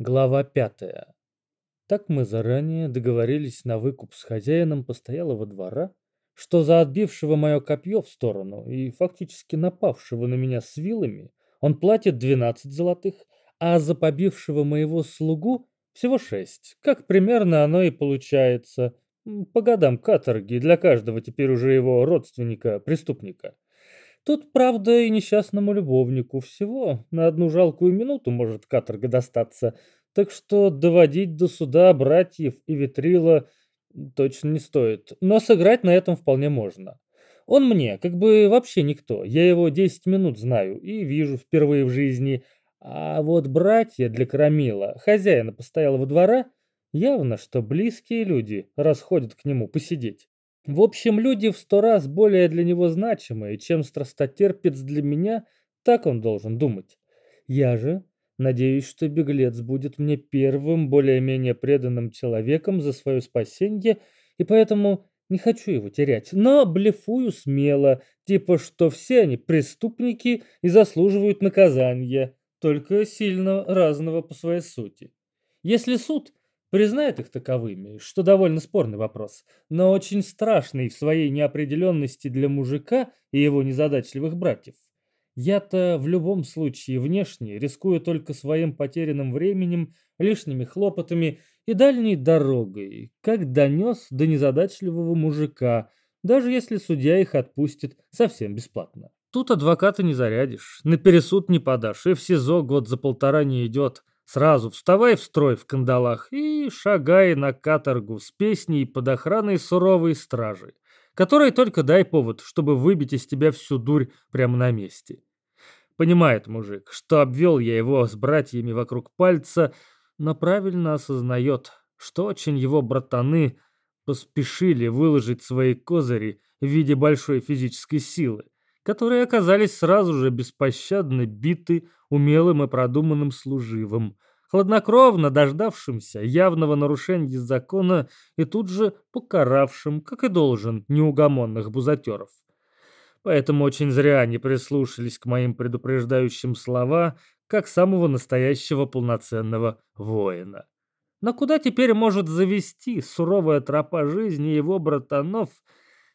Глава пятая. Так мы заранее договорились на выкуп с хозяином постоялого двора, что за отбившего мое копье в сторону и фактически напавшего на меня с вилами он платит 12 золотых, а за побившего моего слугу всего 6. Как примерно оно и получается по годам каторги для каждого теперь уже его родственника-преступника. Тут, правда, и несчастному любовнику всего. На одну жалкую минуту может каторга достаться, так что доводить до суда братьев и Витрила точно не стоит, но сыграть на этом вполне можно. Он мне как бы вообще никто, я его 10 минут знаю и вижу впервые в жизни, а вот братья для Крамила, хозяина постоялого двора, явно что близкие люди расходят к нему посидеть. В общем, люди в сто раз более для него значимые, чем страстотерпец для меня, так он должен думать. Я же надеюсь, что беглец будет мне первым, более-менее преданным человеком за свое спасение, и поэтому не хочу его терять. Но блефую смело, типа, что все они преступники и заслуживают наказания, только сильно разного по своей сути. Если суд признает их таковыми, что довольно спорный вопрос, но очень страшный в своей неопределенности для мужика и его незадачливых братьев. Я-то в любом случае внешне рискую только своим потерянным временем, лишними хлопотами и дальней дорогой, как донес до незадачливого мужика, даже если судья их отпустит совсем бесплатно. Тут адвоката не зарядишь, на пересуд не подашь, и в СИЗО год за полтора не идет. Сразу вставай в строй в кандалах и шагай на каторгу с песней под охраной суровой стражи, которой только дай повод, чтобы выбить из тебя всю дурь прямо на месте. Понимает мужик, что обвел я его с братьями вокруг пальца, но правильно осознает, что очень его братаны поспешили выложить свои козыри в виде большой физической силы, которые оказались сразу же беспощадно биты умелым и продуманным служивым, хладнокровно дождавшимся явного нарушения закона и тут же покаравшим, как и должен, неугомонных бузатеров. Поэтому очень зря они прислушались к моим предупреждающим слова, как самого настоящего полноценного воина. Но куда теперь может завести суровая тропа жизни его братанов –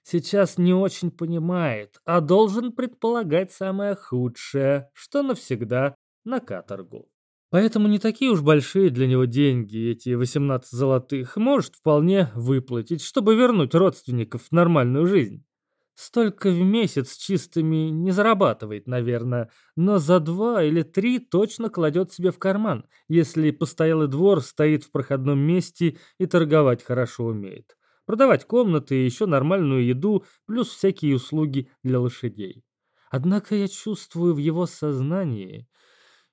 сейчас не очень понимает, а должен предполагать самое худшее, что навсегда на каторгу. Поэтому не такие уж большие для него деньги, эти 18 золотых, может вполне выплатить, чтобы вернуть родственников в нормальную жизнь. Столько в месяц чистыми не зарабатывает, наверное, но за два или три точно кладет себе в карман, если постоялый двор стоит в проходном месте и торговать хорошо умеет продавать комнаты и еще нормальную еду, плюс всякие услуги для лошадей. Однако я чувствую в его сознании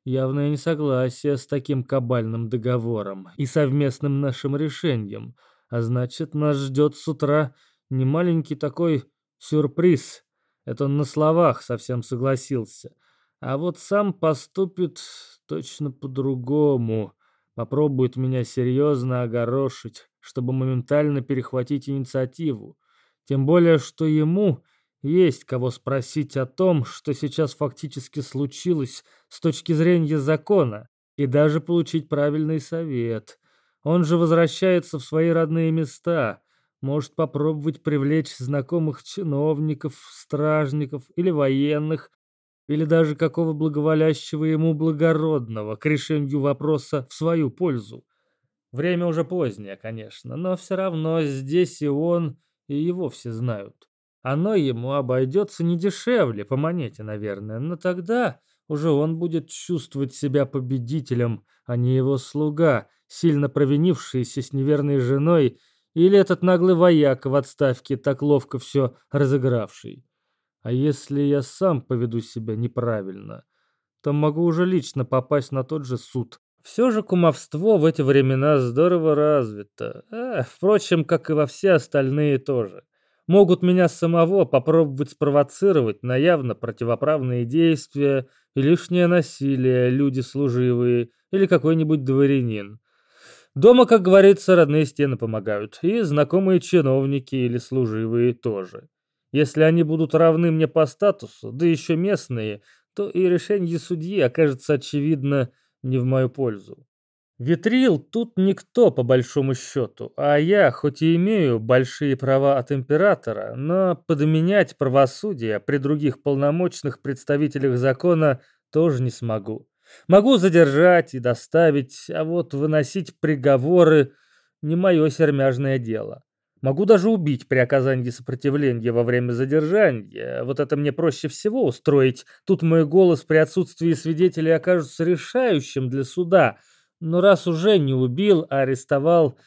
явное несогласие с таким кабальным договором и совместным нашим решением, а значит, нас ждет с утра немаленький такой сюрприз. Это он на словах совсем согласился. А вот сам поступит точно по-другому. Попробует меня серьезно огорошить чтобы моментально перехватить инициативу. Тем более, что ему есть кого спросить о том, что сейчас фактически случилось с точки зрения закона, и даже получить правильный совет. Он же возвращается в свои родные места, может попробовать привлечь знакомых чиновников, стражников или военных, или даже какого благоволящего ему благородного к решению вопроса в свою пользу. Время уже позднее, конечно, но все равно здесь и он, и его все знают. Оно ему обойдется не дешевле, по монете, наверное, но тогда уже он будет чувствовать себя победителем, а не его слуга, сильно провинившийся с неверной женой, или этот наглый вояк в отставке, так ловко все разыгравший. А если я сам поведу себя неправильно, то могу уже лично попасть на тот же суд, все же кумовство в эти времена здорово развито. А, впрочем, как и во все остальные тоже. Могут меня самого попробовать спровоцировать на явно противоправные действия и лишнее насилие люди служивые или какой-нибудь дворянин. Дома, как говорится, родные стены помогают, и знакомые чиновники или служивые тоже. Если они будут равны мне по статусу, да еще местные, то и решение судьи окажется очевидно не в мою пользу. Витрил тут никто, по большому счету, а я, хоть и имею большие права от императора, но подменять правосудие при других полномочных представителях закона тоже не смогу. Могу задержать и доставить, а вот выносить приговоры не мое сермяжное дело. Могу даже убить при оказании сопротивления во время задержания. Вот это мне проще всего устроить. Тут мой голос при отсутствии свидетелей окажется решающим для суда – но раз уже не убил, а арестовал,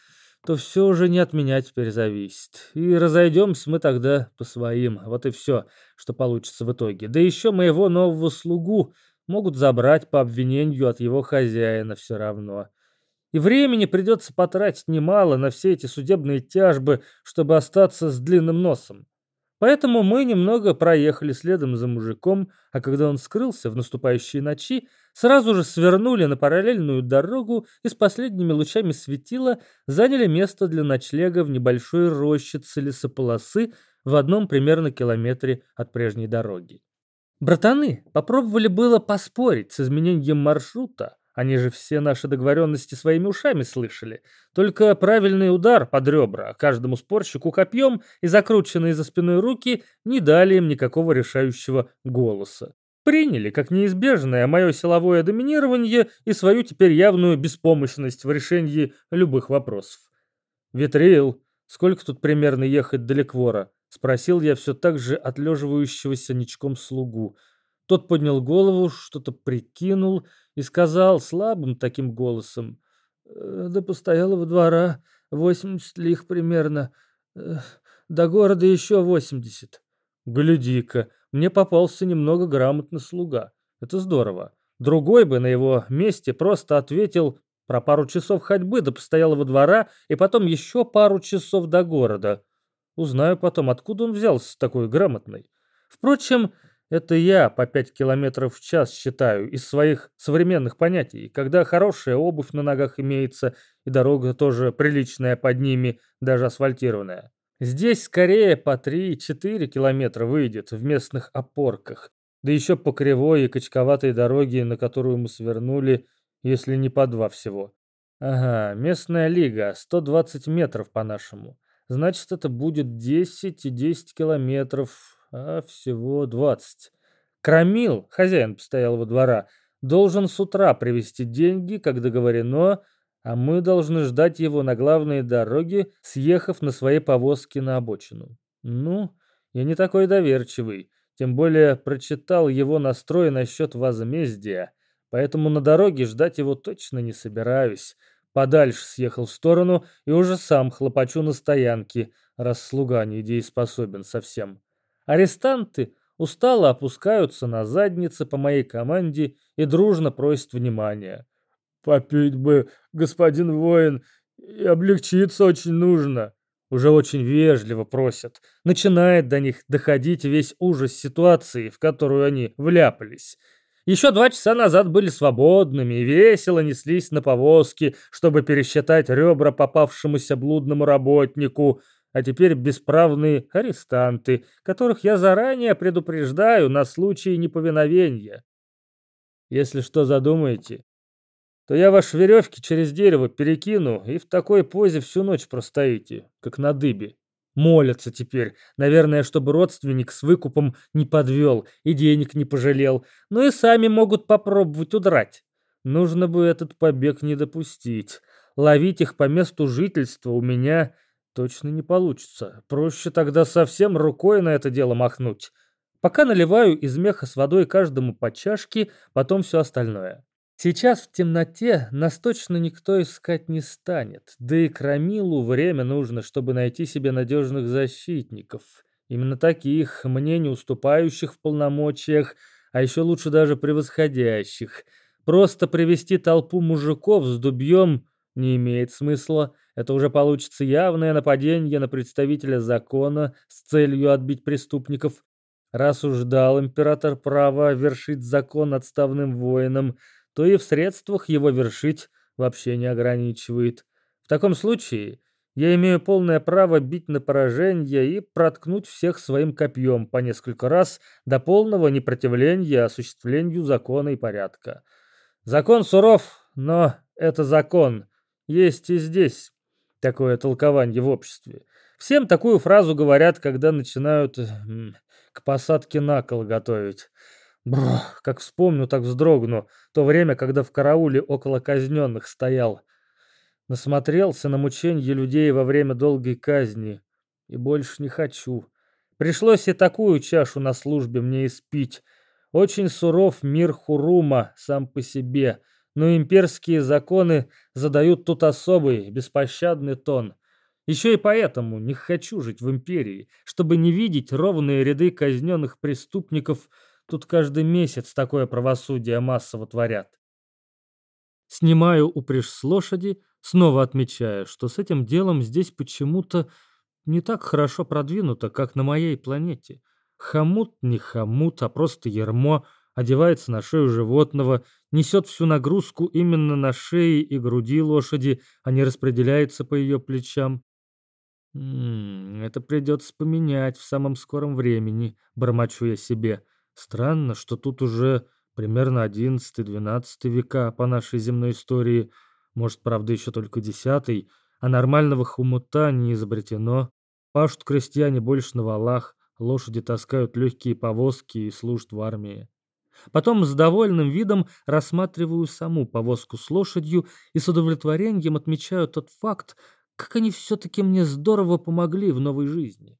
то все уже не от меня теперь зависит. И разойдемся мы тогда по своим. Вот и все, что получится в итоге. Да еще моего нового слугу могут забрать по обвинению от его хозяина все равно. И времени придется потратить немало на все эти судебные тяжбы, чтобы остаться с длинным носом. Поэтому мы немного проехали следом за мужиком, а когда он скрылся в наступающей ночи, сразу же свернули на параллельную дорогу и с последними лучами светила заняли место для ночлега в небольшой рощице лесополосы в одном примерно километре от прежней дороги. Братаны попробовали было поспорить с изменением маршрута, они же все наши договоренности своими ушами слышали. Только правильный удар под ребра каждому спорщику копьем и закрученные за спиной руки не дали им никакого решающего голоса. Приняли как неизбежное мое силовое доминирование и свою теперь явную беспомощность в решении любых вопросов. «Витрил, сколько тут примерно ехать до Леквора?» — спросил я все так же отлеживающегося ничком слугу. Тот поднял голову, что-то прикинул — и сказал слабым таким голосом, «Э, «До постоялого двора восемьдесят лих примерно, э, до города еще восемьдесят». «Гляди-ка, мне попался немного грамотный слуга. Это здорово. Другой бы на его месте просто ответил про пару часов ходьбы до постоялого двора и потом еще пару часов до города. Узнаю потом, откуда он взялся такой грамотный. Впрочем, это я по 5 километров в час считаю из своих современных понятий, когда хорошая обувь на ногах имеется и дорога тоже приличная под ними, даже асфальтированная. Здесь скорее по 3-4 километра выйдет в местных опорках, да еще по кривой и качковатой дороге, на которую мы свернули, если не по два всего. Ага, местная лига, 120 метров по-нашему. Значит, это будет 10 и 10 километров, а всего двадцать. Крамил, хозяин постоялого двора, должен с утра привезти деньги, как договорено, а мы должны ждать его на главной дороге, съехав на своей повозке на обочину. Ну, я не такой доверчивый, тем более прочитал его настрой насчет возмездия, поэтому на дороге ждать его точно не собираюсь. Подальше съехал в сторону и уже сам хлопочу на стоянке, раз слуга недееспособен совсем. Арестанты устало опускаются на задницы по моей команде и дружно просят внимания. «Попить бы, господин воин, и облегчиться очень нужно». Уже очень вежливо просят. Начинает до них доходить весь ужас ситуации, в которую они вляпались. Еще два часа назад были свободными и весело неслись на повозке, чтобы пересчитать ребра попавшемуся блудному работнику, а теперь бесправные арестанты, которых я заранее предупреждаю на случай неповиновения. Если что задумаете, то я ваши веревки через дерево перекину и в такой позе всю ночь простоите, как на дыбе. Молятся теперь, наверное, чтобы родственник с выкупом не подвел и денег не пожалел, но и сами могут попробовать удрать. Нужно бы этот побег не допустить. Ловить их по месту жительства у меня Точно не получится. Проще тогда совсем рукой на это дело махнуть. Пока наливаю из меха с водой каждому по чашке, потом все остальное. Сейчас в темноте нас точно никто искать не станет. Да и Крамилу время нужно, чтобы найти себе надежных защитников. Именно таких, мне не уступающих в полномочиях, а еще лучше даже превосходящих. Просто привести толпу мужиков с дубьем не имеет смысла. Это уже получится явное нападение на представителя закона с целью отбить преступников. Раз уж дал император право вершить закон отставным воинам, то и в средствах его вершить вообще не ограничивает. В таком случае я имею полное право бить на поражение и проткнуть всех своим копьем по несколько раз до полного непротивления осуществлению закона и порядка. Закон суров, но это закон. Есть и здесь такое толкование в обществе. Всем такую фразу говорят, когда начинают к посадке на кол готовить. Бррр, как вспомню, так вздрогну. То время, когда в карауле около казненных стоял. Насмотрелся на мученье людей во время долгой казни. И больше не хочу. Пришлось и такую чашу на службе мне испить. Очень суров мир Хурума сам по себе, но имперские законы задают тут особый, беспощадный тон. Еще и поэтому не хочу жить в империи, чтобы не видеть ровные ряды казненных преступников. Тут каждый месяц такое правосудие массово творят. Снимаю упряжь с лошади, снова отмечая, что с этим делом здесь почему-то не так хорошо продвинуто, как на моей планете. Хомут не хомут, а просто ермо, одевается на шею животного, несет всю нагрузку именно на шее и груди лошади, а не распределяется по ее плечам. «М -м, это придется поменять в самом скором времени, бормочу я себе. Странно, что тут уже примерно 11-12 века по нашей земной истории, может, правда, еще только 10 а нормального хомута не изобретено. Пашут крестьяне больше на валах, лошади таскают легкие повозки и служат в армии. Потом с довольным видом рассматриваю саму повозку с лошадью и с удовлетворением отмечаю тот факт, как они все-таки мне здорово помогли в новой жизни.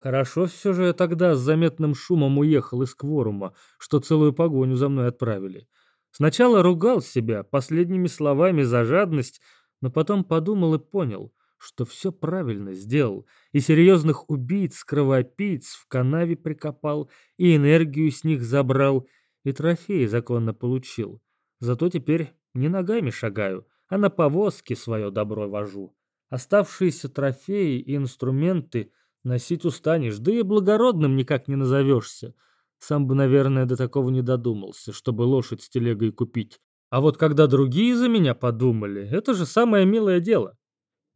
Хорошо все же я тогда с заметным шумом уехал из кворума, что целую погоню за мной отправили. Сначала ругал себя последними словами за жадность, но потом подумал и понял, что все правильно сделал, и серьезных убийц, кровопийц в канаве прикопал, и энергию с них забрал, и трофеи законно получил. Зато теперь не ногами шагаю, а на повозке свое добро вожу. Оставшиеся трофеи и инструменты носить устанешь, да и благородным никак не назовешься. Сам бы, наверное, до такого не додумался, чтобы лошадь с телегой купить. А вот когда другие за меня подумали, это же самое милое дело.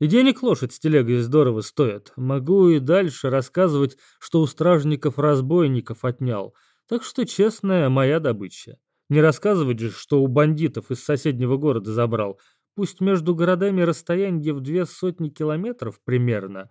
И денег лошадь с телегой здорово стоит. Могу и дальше рассказывать, что у стражников разбойников отнял. Так что честная моя добыча. Не рассказывать же, что у бандитов из соседнего города забрал. Пусть между городами расстояние в две сотни километров примерно.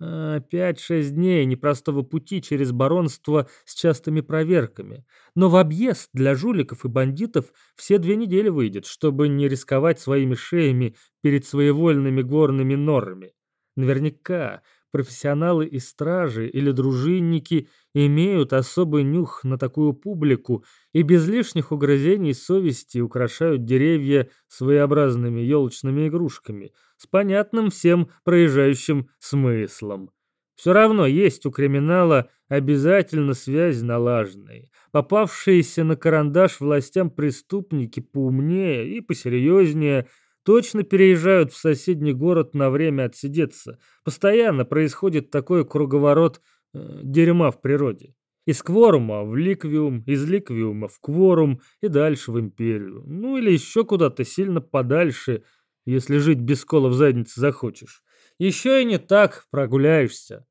А, пять-шесть дней непростого пути через баронство с частыми проверками. Но в объезд для жуликов и бандитов все две недели выйдет, чтобы не рисковать своими шеями перед своевольными горными норами. Наверняка профессионалы и стражи или дружинники имеют особый нюх на такую публику и без лишних угрызений совести украшают деревья своеобразными елочными игрушками с понятным всем проезжающим смыслом. Все равно есть у криминала обязательно связь налаженная. Попавшиеся на карандаш властям преступники поумнее и посерьезнее – точно переезжают в соседний город на время отсидеться. Постоянно происходит такой круговорот э, дерьма в природе. Из кворума в ликвиум, из ликвиума в кворум и дальше в империю. Ну или еще куда-то сильно подальше, если жить без кола в заднице захочешь. Еще и не так прогуляешься.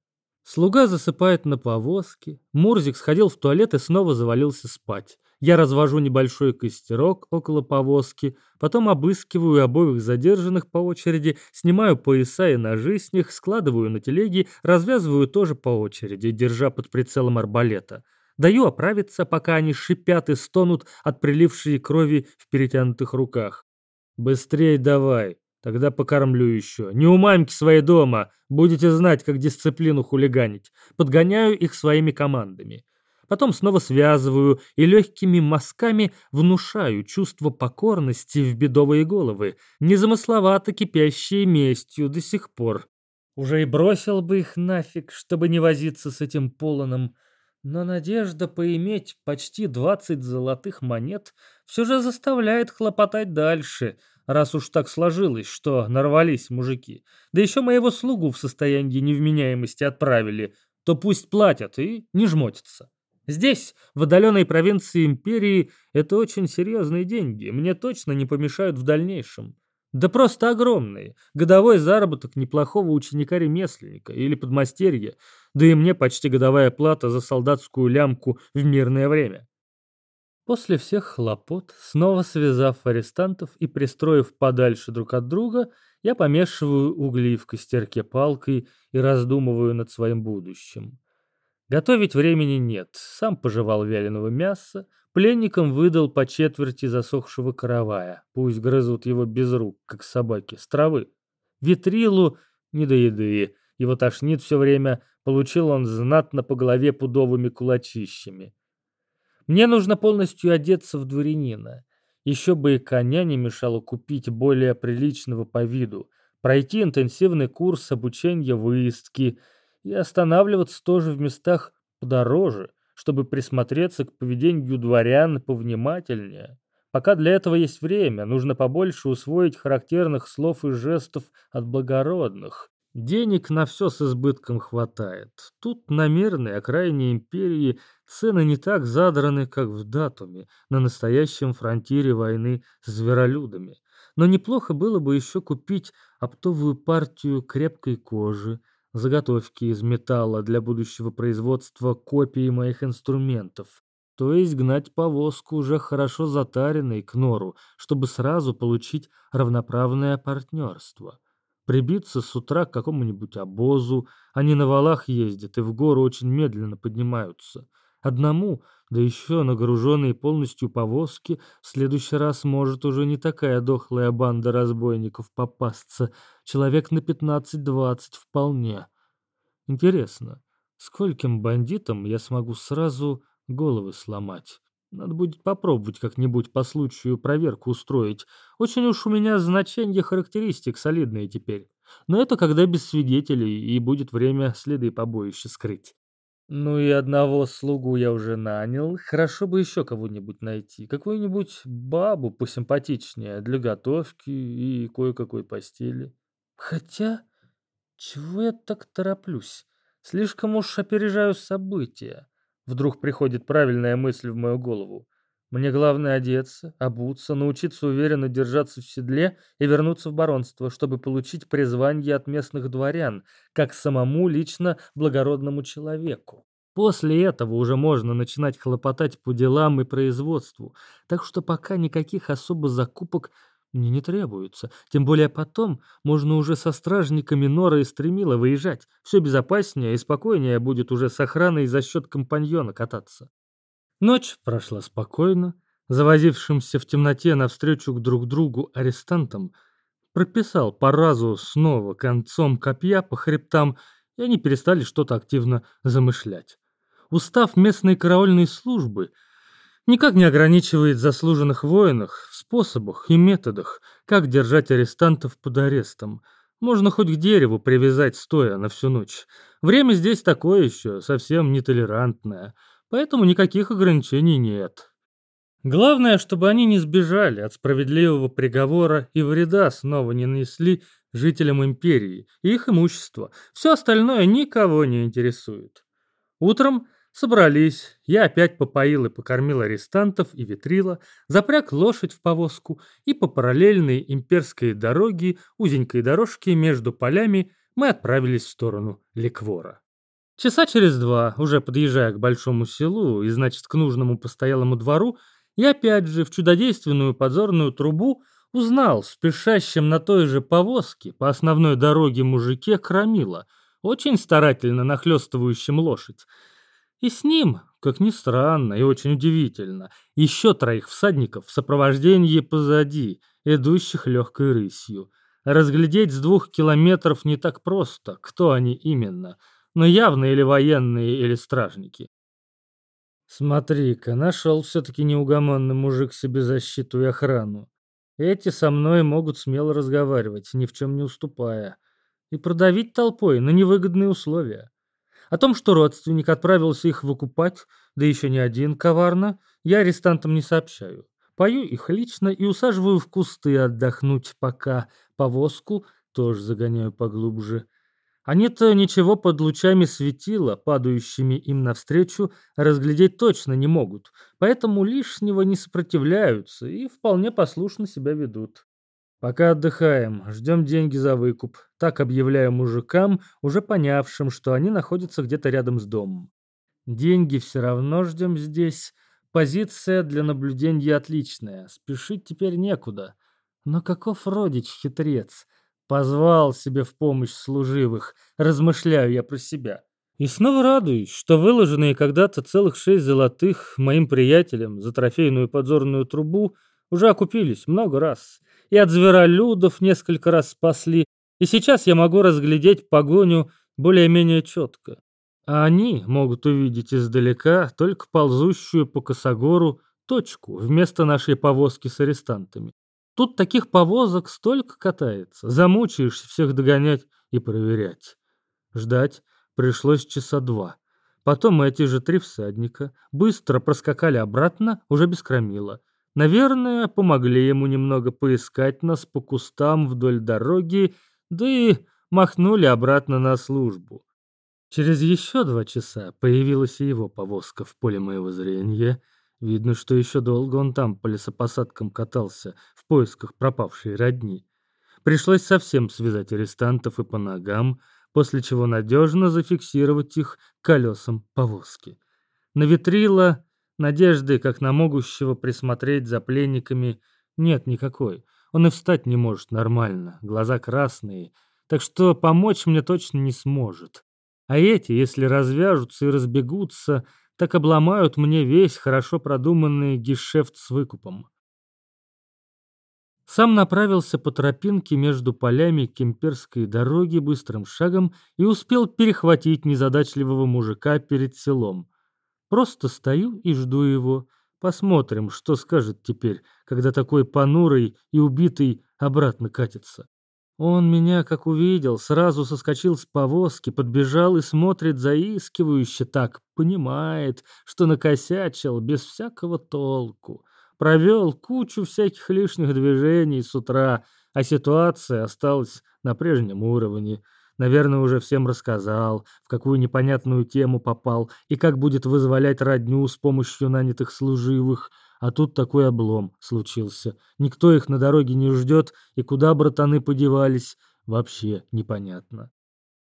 Слуга засыпает на повозке. Мурзик сходил в туалет и снова завалился спать. Я развожу небольшой костерок около повозки, потом обыскиваю обоих задержанных по очереди, снимаю пояса и ножи с них, складываю на телеги, развязываю тоже по очереди, держа под прицелом арбалета. Даю оправиться, пока они шипят и стонут от прилившей крови в перетянутых руках. «Быстрей давай, тогда покормлю еще. Не у мамки своей дома, будете знать, как дисциплину хулиганить. Подгоняю их своими командами потом снова связываю и легкими мазками внушаю чувство покорности в бедовые головы, незамысловато кипящие местью до сих пор. Уже и бросил бы их нафиг, чтобы не возиться с этим полоном, но надежда поиметь почти двадцать золотых монет все же заставляет хлопотать дальше, раз уж так сложилось, что нарвались мужики. Да еще моего слугу в состоянии невменяемости отправили, то пусть платят и не жмотятся. Здесь, в отдаленной провинции империи, это очень серьезные деньги, мне точно не помешают в дальнейшем. Да просто огромные. Годовой заработок неплохого ученика-ремесленника или подмастерья, да и мне почти годовая плата за солдатскую лямку в мирное время. После всех хлопот, снова связав арестантов и пристроив подальше друг от друга, я помешиваю угли в костерке палкой и раздумываю над своим будущим. Готовить времени нет, сам пожевал вяленого мяса, пленникам выдал по четверти засохшего каравая, пусть грызут его без рук, как собаки, с травы. Витрилу не до еды, его тошнит все время, получил он знатно по голове пудовыми кулачищами. Мне нужно полностью одеться в дворянина. Еще бы и коня не мешало купить более приличного по виду, пройти интенсивный курс обучения выездки и останавливаться тоже в местах подороже, чтобы присмотреться к поведению дворян повнимательнее. Пока для этого есть время, нужно побольше усвоить характерных слов и жестов от благородных. Денег на все с избытком хватает. Тут на мирной окраине империи цены не так задраны, как в Датуме, на настоящем фронтире войны с зверолюдами. Но неплохо было бы еще купить оптовую партию крепкой кожи, заготовки из металла для будущего производства копий моих инструментов, то есть гнать повозку уже хорошо затаренной к нору, чтобы сразу получить равноправное партнерство прибиться с утра к какому-нибудь обозу. Они на валах ездят и в гору очень медленно поднимаются. Одному, да еще нагруженные полностью повозки, в следующий раз может уже не такая дохлая банда разбойников попасться. Человек на 15-20 вполне. Интересно, скольким бандитам я смогу сразу головы сломать? Надо будет попробовать как-нибудь по случаю проверку устроить. Очень уж у меня значение характеристик солидные теперь. Но это когда без свидетелей, и будет время следы побоища скрыть. Ну и одного слугу я уже нанял. Хорошо бы еще кого-нибудь найти. Какую-нибудь бабу посимпатичнее для готовки и кое-какой постели. Хотя, чего я так тороплюсь? Слишком уж опережаю события. Вдруг приходит правильная мысль в мою голову. Мне главное одеться, обуться, научиться уверенно держаться в седле и вернуться в баронство, чтобы получить призвание от местных дворян, как самому лично благородному человеку. После этого уже можно начинать хлопотать по делам и производству, так что пока никаких особо закупок мне не требуется. Тем более потом можно уже со стражниками Нора и Стремила выезжать. Все безопаснее и спокойнее будет уже с охраной за счет компаньона кататься. Ночь прошла спокойно. Завозившимся в темноте навстречу друг другу арестантам прописал по разу снова концом копья по хребтам, и они перестали что-то активно замышлять. Устав местной караульной службы — никак не ограничивает заслуженных воинах в способах и методах, как держать арестантов под арестом. Можно хоть к дереву привязать стоя на всю ночь. Время здесь такое еще, совсем нетолерантное, поэтому никаких ограничений нет. Главное, чтобы они не сбежали от справедливого приговора и вреда снова не нанесли жителям империи и их имущества. Все остальное никого не интересует. Утром Собрались. Я опять попоил и покормил арестантов и ветрила, запряг лошадь в повозку, и по параллельной имперской дороге, узенькой дорожке между полями, мы отправились в сторону Ликвора. Часа через два, уже подъезжая к большому селу и, значит, к нужному постоялому двору, я опять же в чудодейственную подзорную трубу узнал спешащим на той же повозке по основной дороге мужике Крамила, очень старательно нахлестывающим лошадь, и с ним, как ни странно и очень удивительно, еще троих всадников в сопровождении позади, идущих легкой рысью. Разглядеть с двух километров не так просто, кто они именно, но явно или военные, или стражники. Смотри-ка, нашел все-таки неугомонный мужик себе защиту и охрану. Эти со мной могут смело разговаривать, ни в чем не уступая, и продавить толпой на невыгодные условия. О том, что родственник отправился их выкупать, да еще не один коварно, я арестантам не сообщаю. Пою их лично и усаживаю в кусты отдохнуть, пока повозку тоже загоняю поглубже. Они-то ничего под лучами светила, падающими им навстречу, разглядеть точно не могут, поэтому лишнего не сопротивляются и вполне послушно себя ведут. Пока отдыхаем, ждем деньги за выкуп. Так объявляю мужикам, уже понявшим, что они находятся где-то рядом с домом. Деньги все равно ждем здесь, Позиция для наблюдения отличная, спешить теперь некуда. Но каков родич-хитрец? Позвал себе в помощь служивых, размышляю я про себя. И снова радуюсь, что выложенные когда-то целых шесть золотых моим приятелям за трофейную подзорную трубу уже окупились много раз. И от зверолюдов несколько раз спасли, и сейчас я могу разглядеть погоню более-менее четко. А они могут увидеть издалека только ползущую по косогору точку вместо нашей повозки с арестантами. Тут таких повозок столько катается, замучаешься всех догонять и проверять. Ждать пришлось часа два. Потом эти же три всадника быстро проскакали обратно, уже без кромила. Наверное, помогли ему немного поискать нас по кустам вдоль дороги, да и махнули обратно на службу. Через еще два часа появилась и его повозка в поле моего зрения. Видно, что еще долго он там по лесопосадкам катался в поисках пропавшей родни. Пришлось совсем связать арестантов и по ногам, после чего надежно зафиксировать их колесам повозки. На ветрила надежды, как на могущего присмотреть за пленниками, нет никакой. Он и встать не может нормально, глаза красные, так что помочь мне точно не сможет. А эти, если развяжутся и разбегутся, так обломают мне весь хорошо продуманный гешефт с выкупом. Сам направился по тропинке между полями кемперской дороги быстрым шагом и успел перехватить незадачливого мужика перед селом. Просто стою и жду его. Посмотрим, что скажет теперь, когда такой понурый и убитый обратно катится. Он меня, как увидел, сразу соскочил с повозки, подбежал и смотрит заискивающе так, понимает, что накосячил без всякого толку провел кучу всяких лишних движений с утра, а ситуация осталась на прежнем уровне. Наверное, уже всем рассказал, в какую непонятную тему попал и как будет вызволять родню с помощью нанятых служивых. А тут такой облом случился. Никто их на дороге не ждет, и куда братаны подевались, вообще непонятно.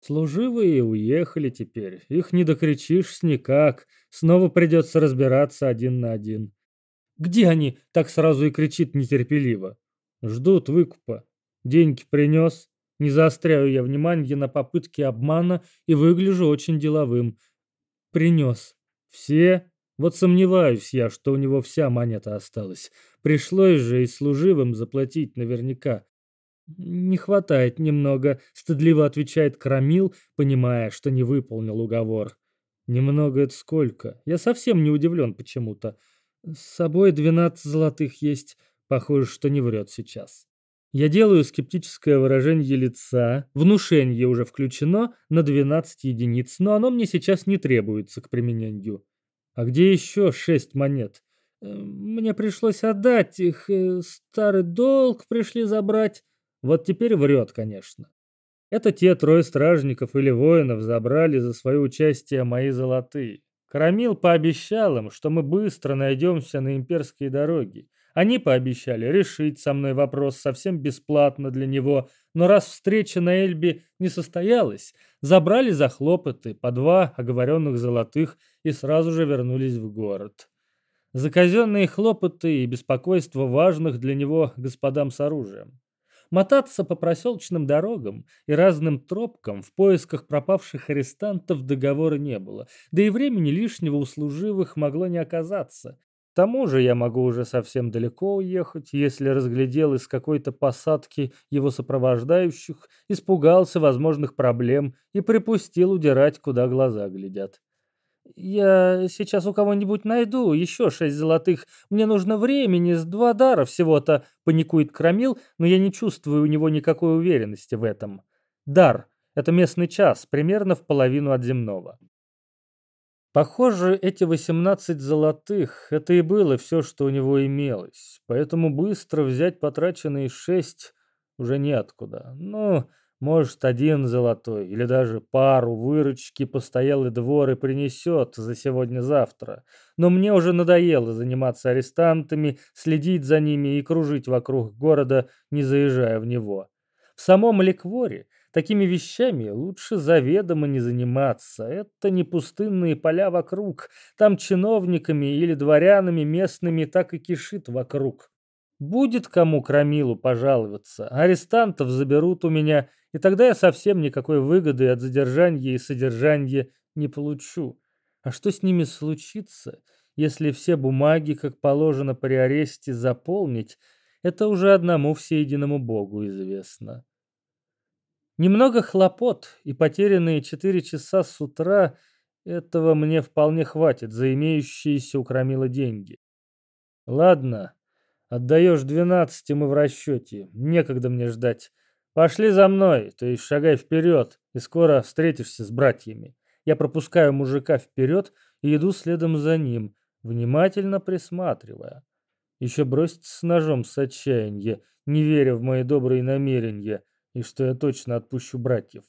Служивые уехали теперь, их не докричишь никак, снова придется разбираться один на один. Где они?» — так сразу и кричит нетерпеливо. «Ждут выкупа. Деньги принес. Не заостряю я внимание на попытки обмана и выгляжу очень деловым. Принес. Все? Вот сомневаюсь я, что у него вся монета осталась. Пришлось же и служивым заплатить наверняка. «Не хватает немного», — стыдливо отвечает Крамил, понимая, что не выполнил уговор. «Немного это сколько? Я совсем не удивлен почему-то. С собой 12 золотых есть. Похоже, что не врет сейчас. Я делаю скептическое выражение лица. Внушение уже включено на 12 единиц, но оно мне сейчас не требуется к применению. А где еще 6 монет? Э, мне пришлось отдать их. Э, старый долг пришли забрать. Вот теперь врет, конечно. Это те трое стражников или воинов забрали за свое участие мои золотые. Карамил пообещал им, что мы быстро найдемся на имперской дороге. Они пообещали решить со мной вопрос совсем бесплатно для него, но раз встреча на Эльбе не состоялась, забрали за хлопоты по два оговоренных золотых и сразу же вернулись в город. За казенные хлопоты и беспокойство важных для него господам с оружием. Мотаться по проселочным дорогам и разным тропкам в поисках пропавших арестантов договора не было, да и времени лишнего у служивых могло не оказаться. К тому же я могу уже совсем далеко уехать, если разглядел из какой-то посадки его сопровождающих, испугался возможных проблем и припустил удирать, куда глаза глядят. «Я сейчас у кого-нибудь найду еще шесть золотых. Мне нужно времени, с два дара всего-то», — паникует Крамил, но я не чувствую у него никакой уверенности в этом. Дар — это местный час, примерно в половину от земного. Похоже, эти восемнадцать золотых — это и было все, что у него имелось, поэтому быстро взять потраченные шесть уже неоткуда. Но может, один золотой или даже пару выручки постоялый двор и принесет за сегодня-завтра. Но мне уже надоело заниматься арестантами, следить за ними и кружить вокруг города, не заезжая в него. В самом Ликворе Такими вещами лучше заведомо не заниматься. Это не пустынные поля вокруг. Там чиновниками или дворянами местными так и кишит вокруг. Будет кому крамилу пожаловаться. Арестантов заберут у меня, и тогда я совсем никакой выгоды от задержания и содержания не получу. А что с ними случится, если все бумаги, как положено при аресте, заполнить, это уже одному всеединому Богу известно. Немного хлопот и потерянные четыре часа с утра этого мне вполне хватит за имеющиеся у Крамила деньги. Ладно, отдаешь двенадцать, и мы в расчете. Некогда мне ждать. Пошли за мной, то есть шагай вперед, и скоро встретишься с братьями. Я пропускаю мужика вперед и иду следом за ним, внимательно присматривая. Еще бросится с ножом с отчаяния, не веря в мои добрые намерения, и что я точно отпущу братьев.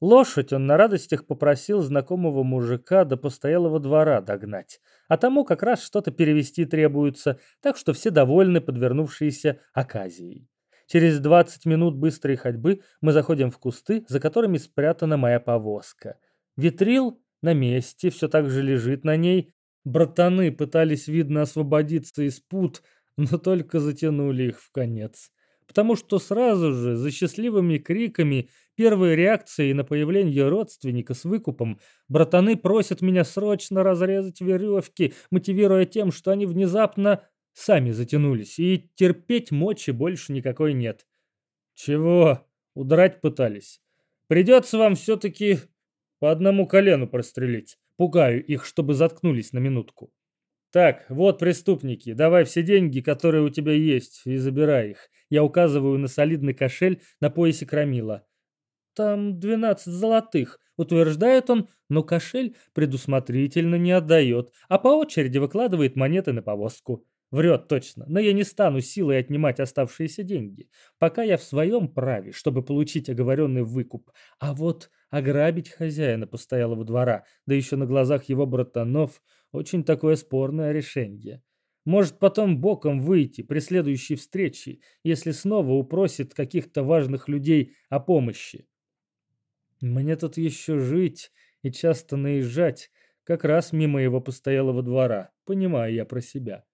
Лошадь он на радостях попросил знакомого мужика до постоялого двора догнать, а тому как раз что-то перевести требуется, так что все довольны подвернувшейся оказией. Через 20 минут быстрой ходьбы мы заходим в кусты, за которыми спрятана моя повозка. Витрил на месте, все так же лежит на ней. Братаны пытались, видно, освободиться из пут, но только затянули их в конец потому что сразу же, за счастливыми криками, первой реакцией на появление родственника с выкупом, братаны просят меня срочно разрезать веревки, мотивируя тем, что они внезапно сами затянулись, и терпеть мочи больше никакой нет. Чего? Удрать пытались? Придется вам все-таки по одному колену прострелить. Пугаю их, чтобы заткнулись на минутку. Так, вот преступники, давай все деньги, которые у тебя есть, и забирай их. Я указываю на солидный кошель на поясе Крамила. Там 12 золотых, утверждает он, но кошель предусмотрительно не отдает, а по очереди выкладывает монеты на повозку. Врет точно, но я не стану силой отнимать оставшиеся деньги, пока я в своем праве, чтобы получить оговоренный выкуп. А вот ограбить хозяина постоялого двора, да еще на глазах его братанов, очень такое спорное решение. Может потом боком выйти при следующей встрече, если снова упросит каких-то важных людей о помощи. Мне тут еще жить и часто наезжать, как раз мимо его постоялого двора, понимаю я про себя.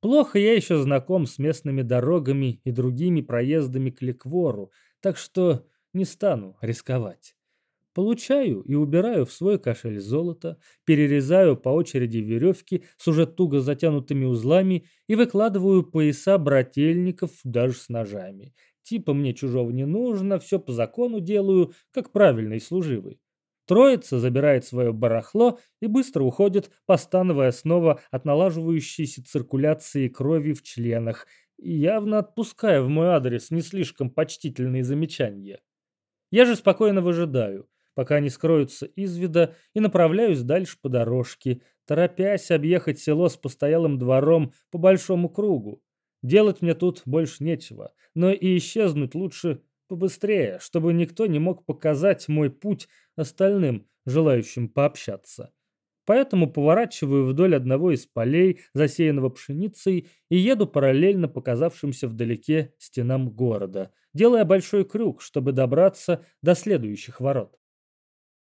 Плохо я еще знаком с местными дорогами и другими проездами к Ликвору, так что не стану рисковать. Получаю и убираю в свой кошель золото, перерезаю по очереди веревки с уже туго затянутыми узлами и выкладываю пояса брательников даже с ножами. Типа мне чужого не нужно, все по закону делаю, как правильный служивый. Троица забирает свое барахло и быстро уходит, постановая снова от налаживающейся циркуляции крови в членах, явно отпуская в мой адрес не слишком почтительные замечания. Я же спокойно выжидаю пока они скроются из вида, и направляюсь дальше по дорожке, торопясь объехать село с постоялым двором по большому кругу. Делать мне тут больше нечего, но и исчезнуть лучше побыстрее, чтобы никто не мог показать мой путь остальным, желающим пообщаться. Поэтому поворачиваю вдоль одного из полей, засеянного пшеницей, и еду параллельно показавшимся вдалеке стенам города, делая большой крюк, чтобы добраться до следующих ворот.